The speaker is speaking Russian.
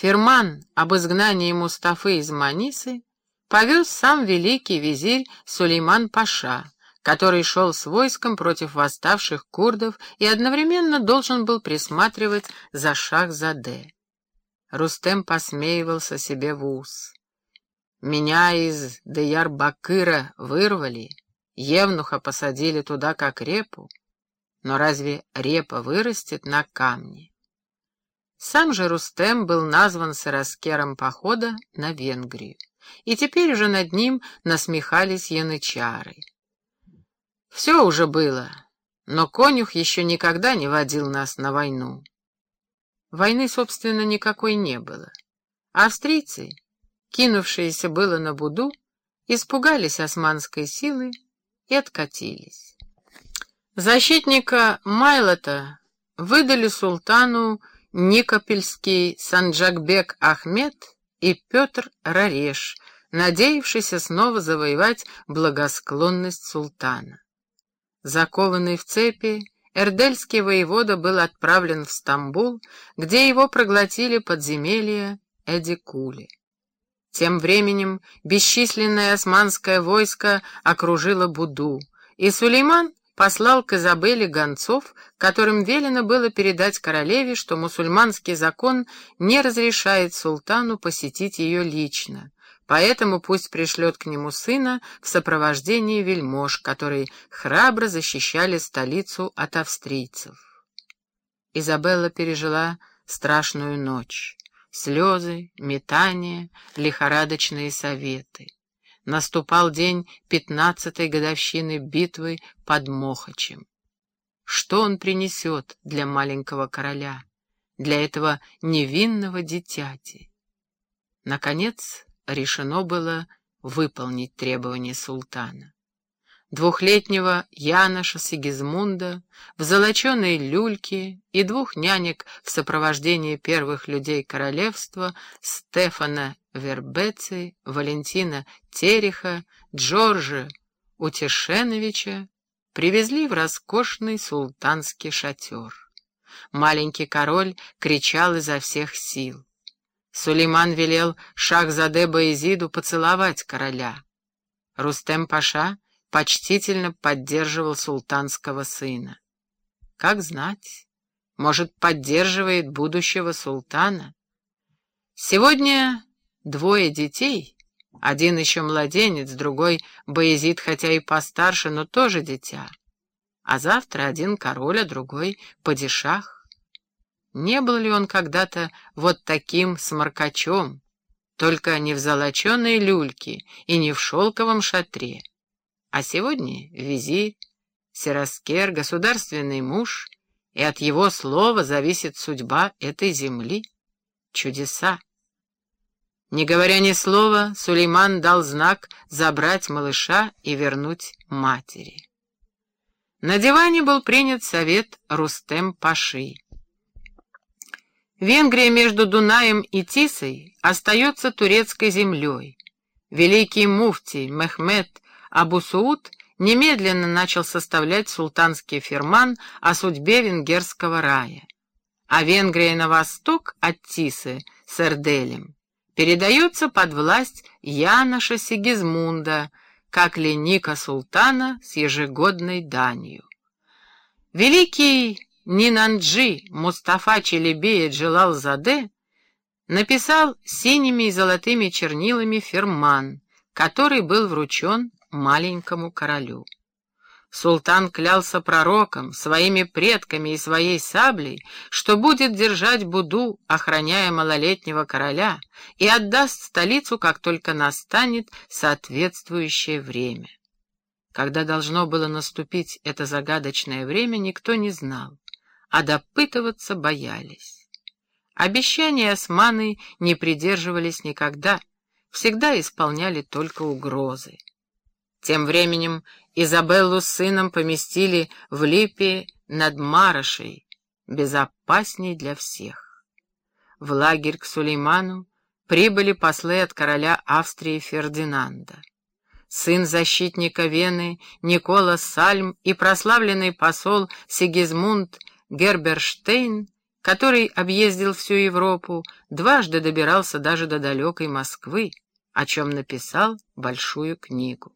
Ферман об изгнании Мустафы из Манисы повез сам великий визирь Сулейман Паша, который шел с войском против восставших курдов и одновременно должен был присматривать за Шах-Заде. Рустем посмеивался себе в ус. «Меня из Деяр-Бакыра вырвали, Евнуха посадили туда как репу, но разве репа вырастет на камне?» Сам же Рустем был назван сыроскером похода на Венгрию, и теперь уже над ним насмехались янычары. Все уже было, но конюх еще никогда не водил нас на войну. Войны, собственно, никакой не было. Австрийцы, кинувшиеся было на Буду, испугались османской силы и откатились. Защитника Майлота выдали султану Никопельский Санджакбек Ахмед и Петр Рареш, надеявшийся снова завоевать благосклонность султана. Закованный в цепи, Эрдельский воевода был отправлен в Стамбул, где его проглотили подземелья Эдикули. Тем временем бесчисленное османское войско окружило Буду, и Сулейман послал к Изабелле гонцов, которым велено было передать королеве, что мусульманский закон не разрешает султану посетить ее лично, Поэтому пусть пришлет к нему сына в сопровождении вельмож, которые храбро защищали столицу от австрийцев. Изабелла пережила страшную ночь. Слезы, метания, лихорадочные советы. Наступал день пятнадцатой годовщины битвы под Мохачем. Что он принесет для маленького короля, для этого невинного дитяти? Наконец, решено было выполнить требования султана. Двухлетнего Яноша Сигизмунда в золоченой люльке и двух нянек в сопровождении первых людей королевства Стефана Вербеци, Валентина Тереха, Джорджа Утешеновича привезли в роскошный султанский шатер. Маленький король кричал изо всех сил. Сулейман велел Шахзаде Баезиду поцеловать короля. Рустем Паша почтительно поддерживал султанского сына. Как знать, может, поддерживает будущего султана. Сегодня двое детей, один еще младенец, другой Баезид, хотя и постарше, но тоже дитя. А завтра один король, а другой падишах. Не был ли он когда-то вот таким сморкачом, только не в золоченой люльке и не в шелковом шатре, а сегодня визит, Сераскер, государственный муж, и от его слова зависит судьба этой земли. Чудеса! Не говоря ни слова, Сулейман дал знак забрать малыша и вернуть матери. На диване был принят совет Рустем Паши. Венгрия между Дунаем и Тисой остается турецкой землей. Великий муфтий Мехмед Абусууд немедленно начал составлять султанский ферман о судьбе венгерского рая. А Венгрия на восток от Тисы с Эрделем передается под власть Яноша Сигизмунда, как леника султана с ежегодной данью. Великий Нинанджи Мустафа Челебея Джелал-Заде написал синими и золотыми чернилами ферман, который был вручен маленькому королю. Султан клялся пророком, своими предками и своей саблей, что будет держать Буду, охраняя малолетнего короля, и отдаст столицу, как только настанет соответствующее время. Когда должно было наступить это загадочное время, никто не знал а допытываться боялись. Обещания османы не придерживались никогда, всегда исполняли только угрозы. Тем временем Изабеллу с сыном поместили в липе над Марашей, безопасней для всех. В лагерь к Сулейману прибыли послы от короля Австрии Фердинанда. Сын защитника Вены Никола Сальм и прославленный посол Сигизмунд Герберштейн который объездил всю Европу, дважды добирался даже до далекой Москвы, о чем написал большую книгу.